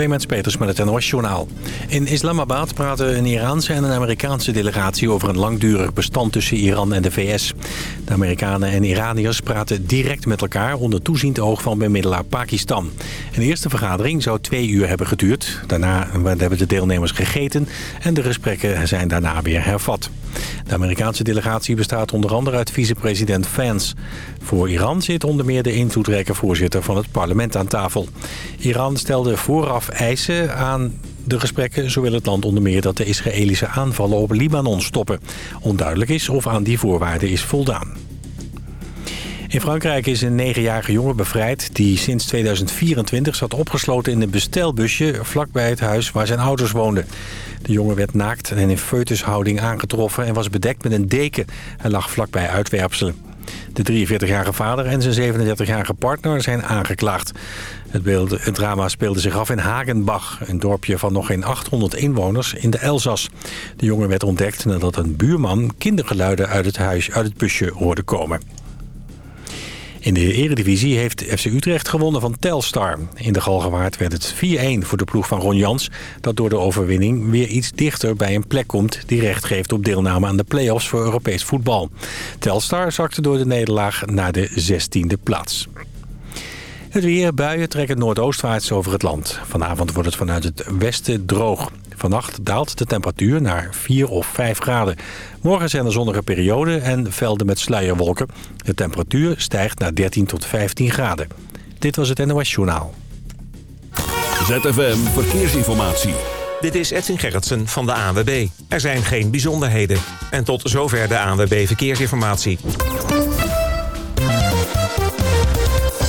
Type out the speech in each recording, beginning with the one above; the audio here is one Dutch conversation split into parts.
Clemens Peters met het NOS Journaal. In Islamabad praten een Iraanse en een Amerikaanse delegatie... over een langdurig bestand tussen Iran en de VS. De Amerikanen en Iraniërs praten direct met elkaar... onder toeziend oog van bemiddelaar Pakistan. Een eerste vergadering zou twee uur hebben geduurd. Daarna hebben de deelnemers gegeten... en de gesprekken zijn daarna weer hervat. De Amerikaanse delegatie bestaat onder andere uit vicepresident Vance. Voor Iran zit onder meer de invloedrijke voorzitter van het parlement aan tafel. Iran stelde vooraf eisen aan de gesprekken. Zo wil het land onder meer dat de Israëlische aanvallen op Libanon stoppen. Onduidelijk is of aan die voorwaarden is voldaan. In Frankrijk is een negenjarige jongen bevrijd die sinds 2024 zat opgesloten in een bestelbusje vlakbij het huis waar zijn ouders woonden. De jongen werd naakt en in foetushouding aangetroffen en was bedekt met een deken. Hij lag vlakbij uitwerpselen. De 43-jarige vader en zijn 37-jarige partner zijn aangeklaagd. Het, het, drama speelde zich af in Hagenbach, een dorpje van nog geen 800 inwoners in de Elzas. De jongen werd ontdekt nadat een buurman kindergeluiden uit het huis uit het busje hoorde komen. In de eredivisie heeft FC Utrecht gewonnen van Telstar. In de Galgenwaard werd het 4-1 voor de ploeg van Ron Jans... dat door de overwinning weer iets dichter bij een plek komt... die recht geeft op deelname aan de play-offs voor Europees voetbal. Telstar zakte door de nederlaag naar de 16e plaats. Het weer, buien trekken noordoostwaarts over het land. Vanavond wordt het vanuit het westen droog. Vannacht daalt de temperatuur naar 4 of 5 graden. Morgen zijn er zonnige perioden en velden met sluierwolken. De temperatuur stijgt naar 13 tot 15 graden. Dit was het NOS Journaal. ZFM Verkeersinformatie. Dit is Edwin Gerritsen van de ANWB. Er zijn geen bijzonderheden. En tot zover de ANWB Verkeersinformatie.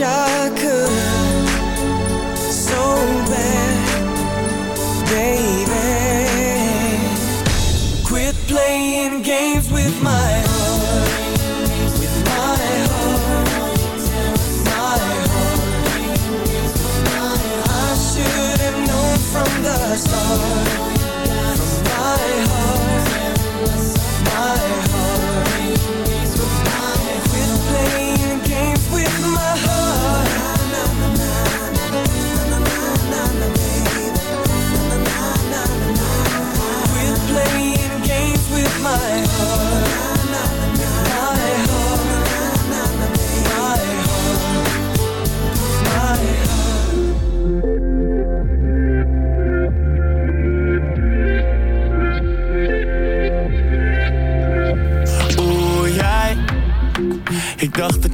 Wish.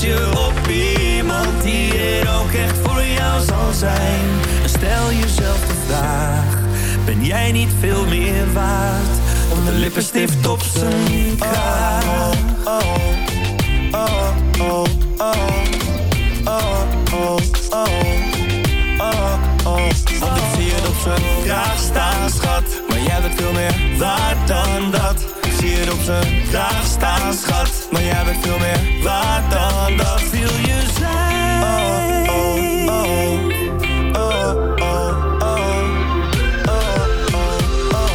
je op iemand die er ook echt voor jou zal zijn. En stel jezelf de vraag, ben jij niet veel meer waard? om de lippenstift op zijn kraag. Oh, oh, oh, oh, oh, oh, oh, oh, Want ik zie je op zijn kraag staan, schat. Maar jij bent veel meer waard dan dat Zie het op zijn kraag staan, schat. Maar jij bent veel meer waard dan dat. Wil je zijn? Oh, oh, oh. Oh, oh, oh.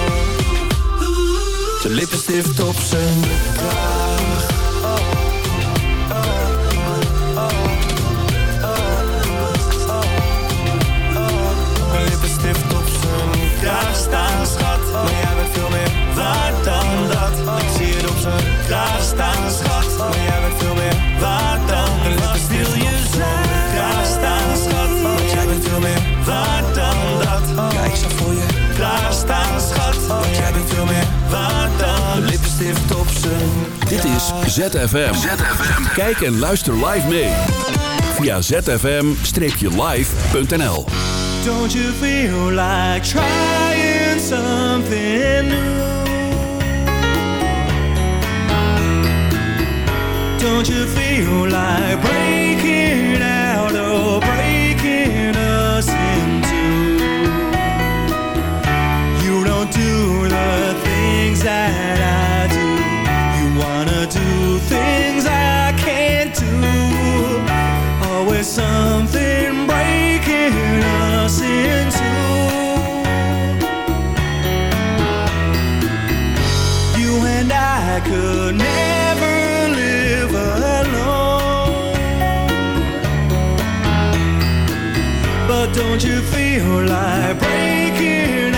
Lippenstift op zijn kraag. ZFM. Kijk en luister live mee. Via zfm-live.nl Don't you feel like trying something new? Don't you feel like breaking something breaking us in two. You and I could never live alone. But don't you feel like breaking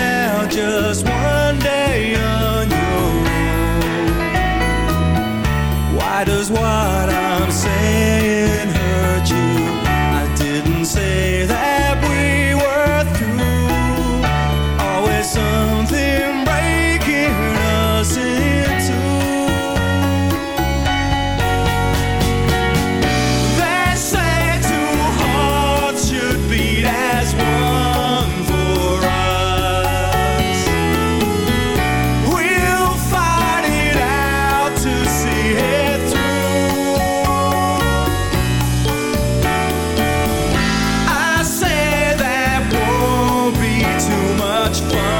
much fun.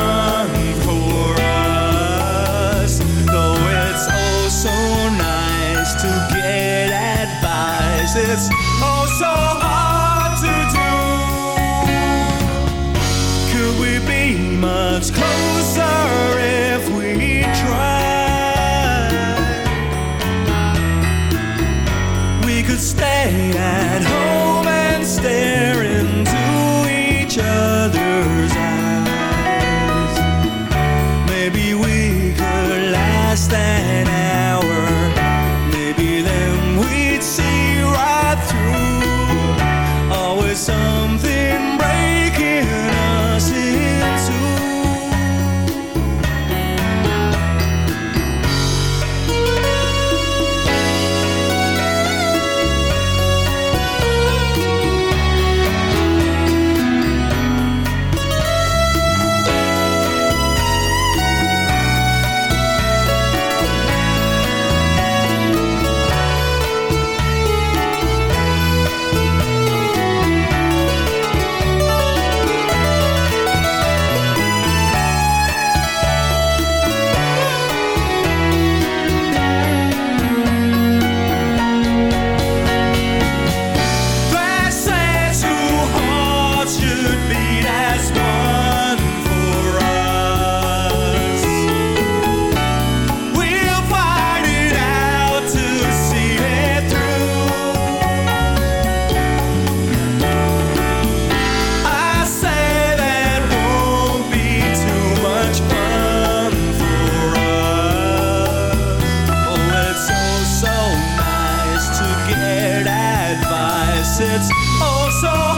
it's oh so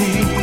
waiting.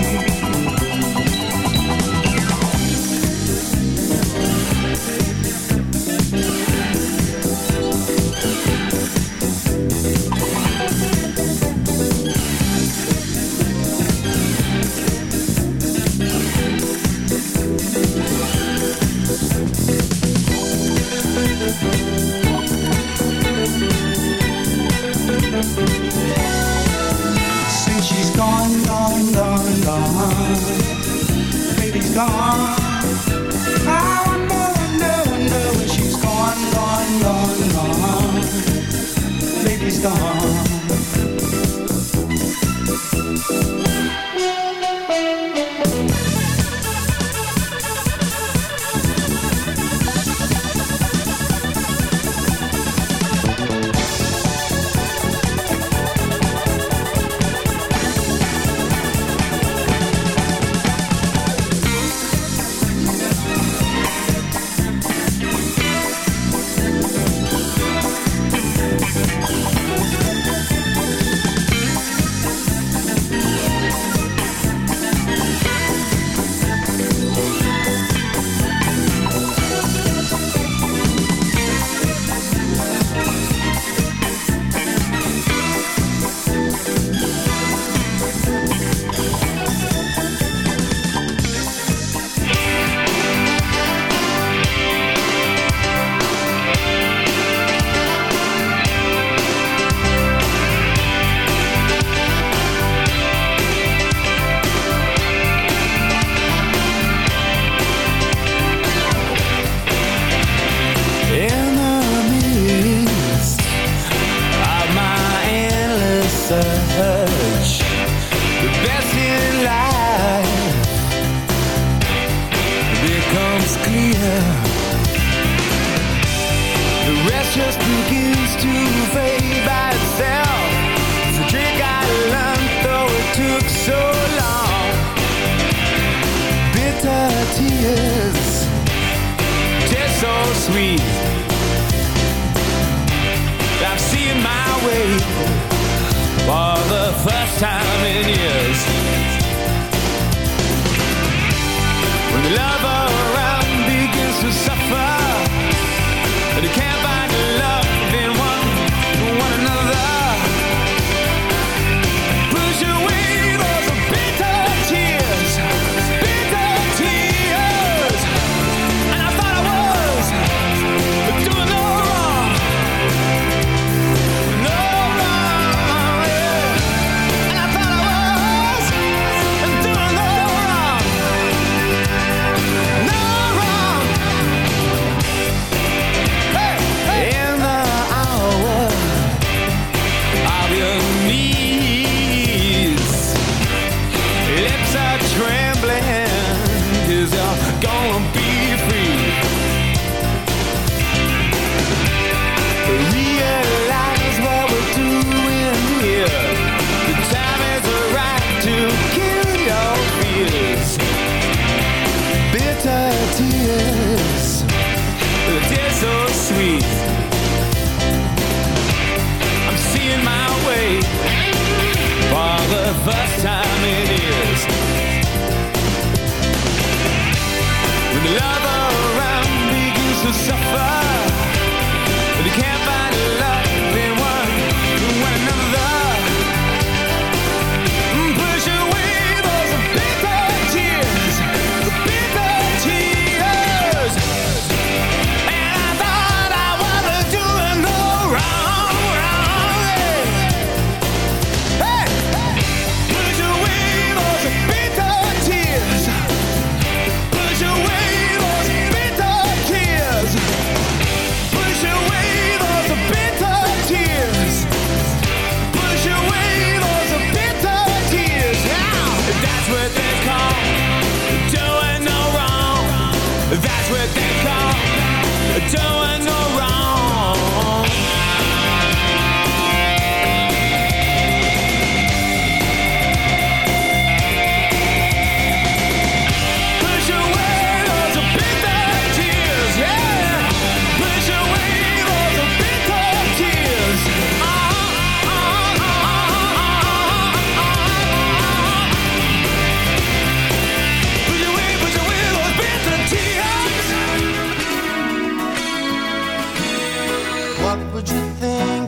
Suffer. But you can't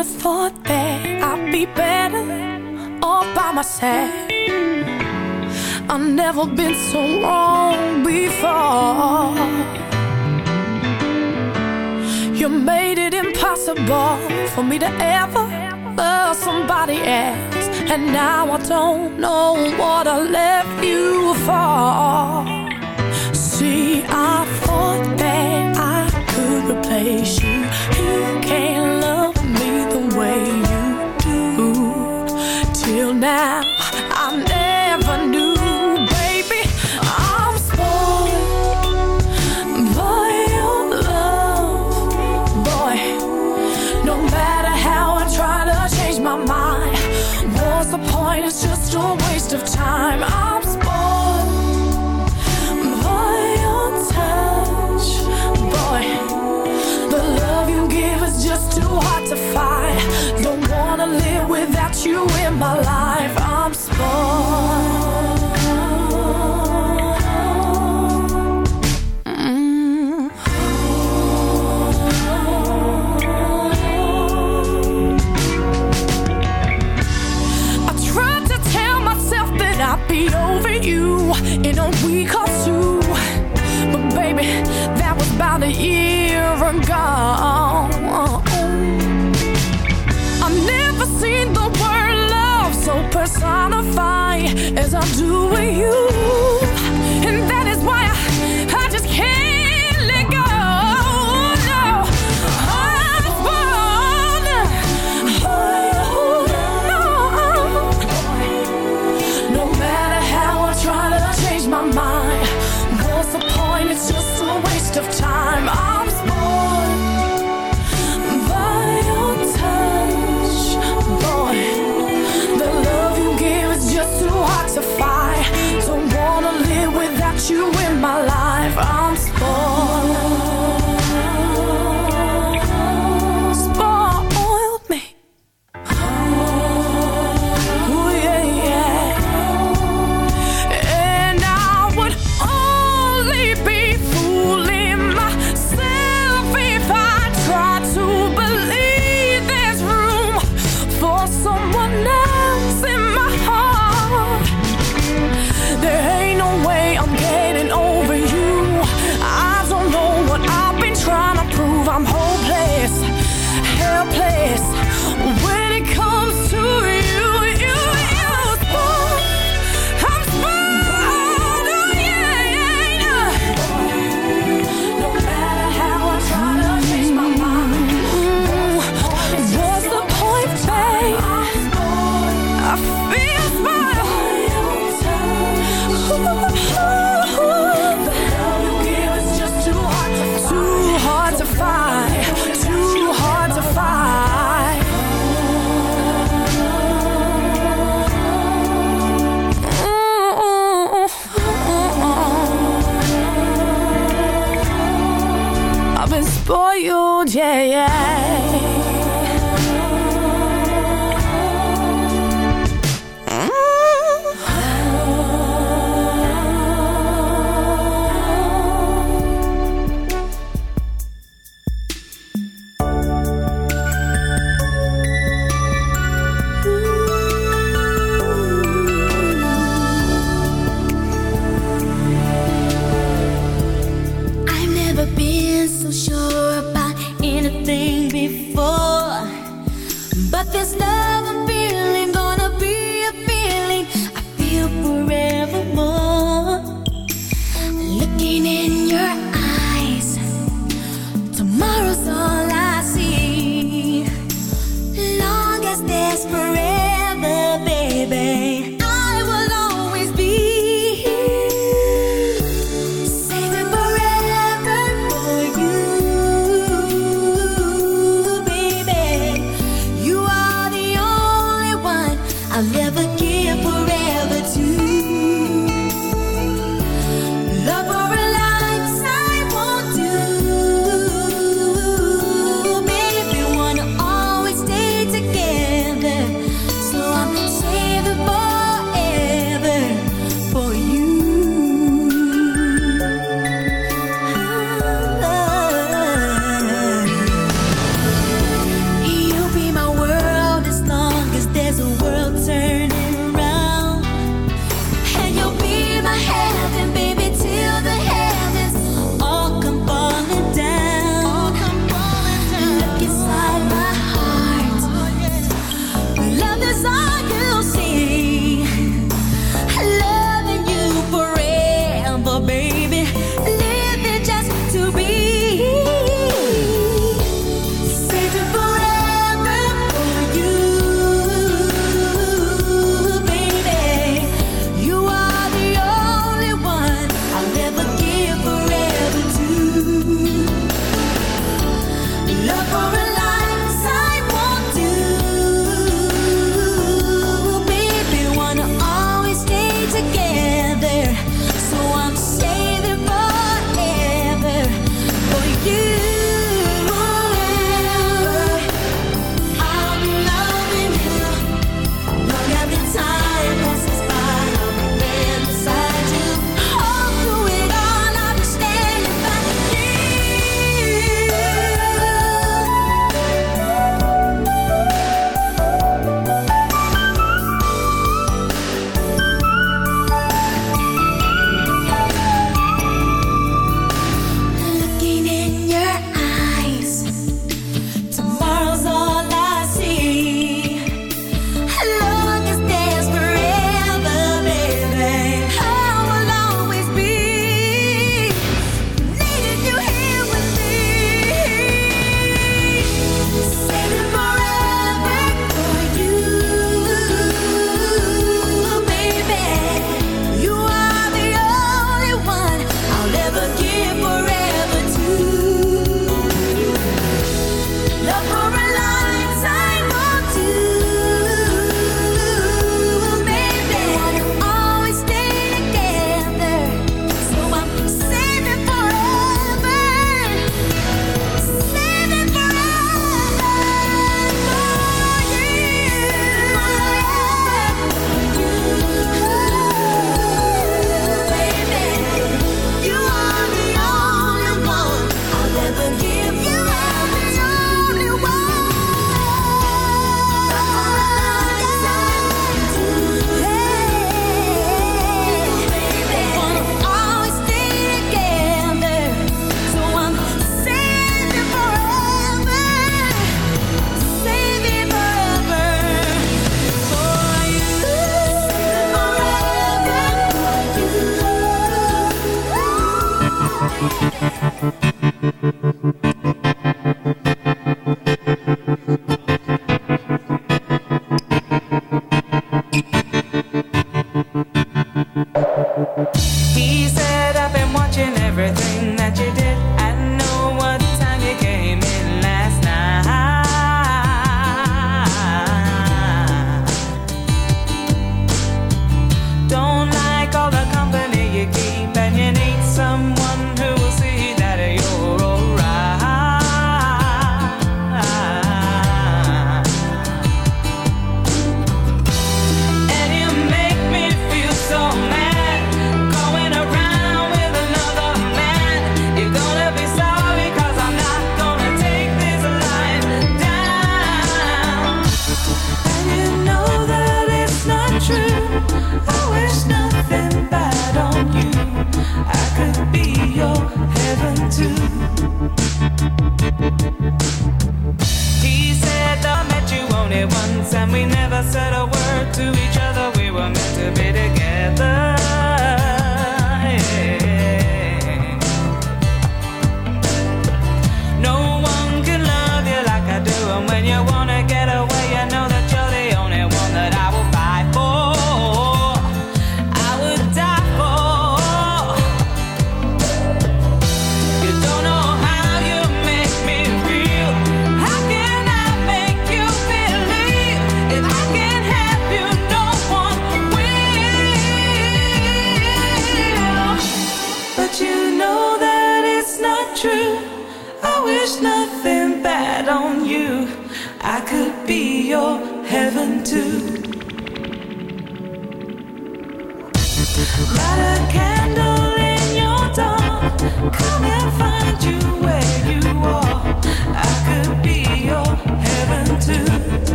I thought that I'd be better all by myself. I've never been so wrong before. You made it impossible for me to ever love somebody else. And now I don't know what I left you for. See, I thought that I could replace you. You can't now.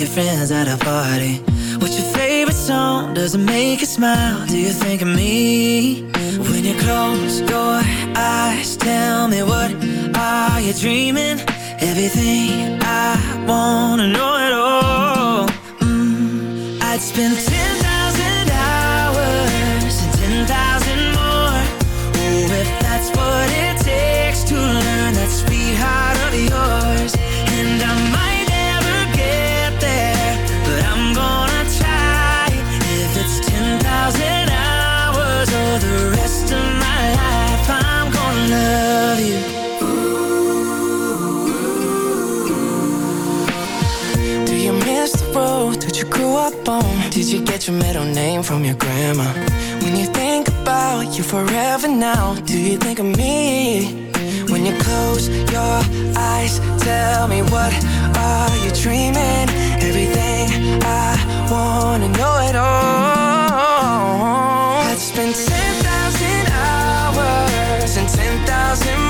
your friends at a party? What's your favorite song? Does it make you smile? Do you think of me? When you close your eyes, tell me what are you dreaming? Everything I want forever now Do you think of me? When you close your eyes Tell me what are you dreaming? Everything I wanna know it all I'd spend 10,000 hours And 10,000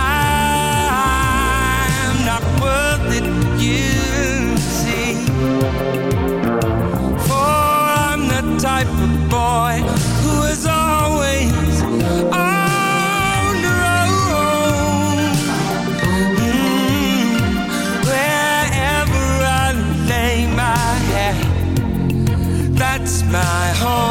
my heart.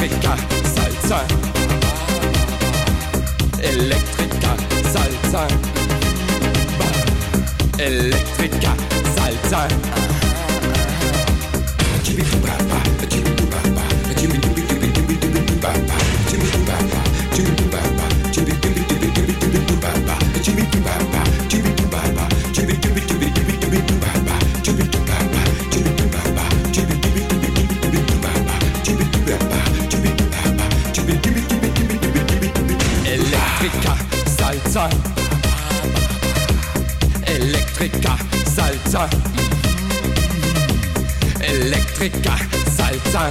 Elektriker Salsa. Elektriker Salsa. Elektriker Salsa. Elektriker Salsa. Elektrica, salta. Elektrica, salta.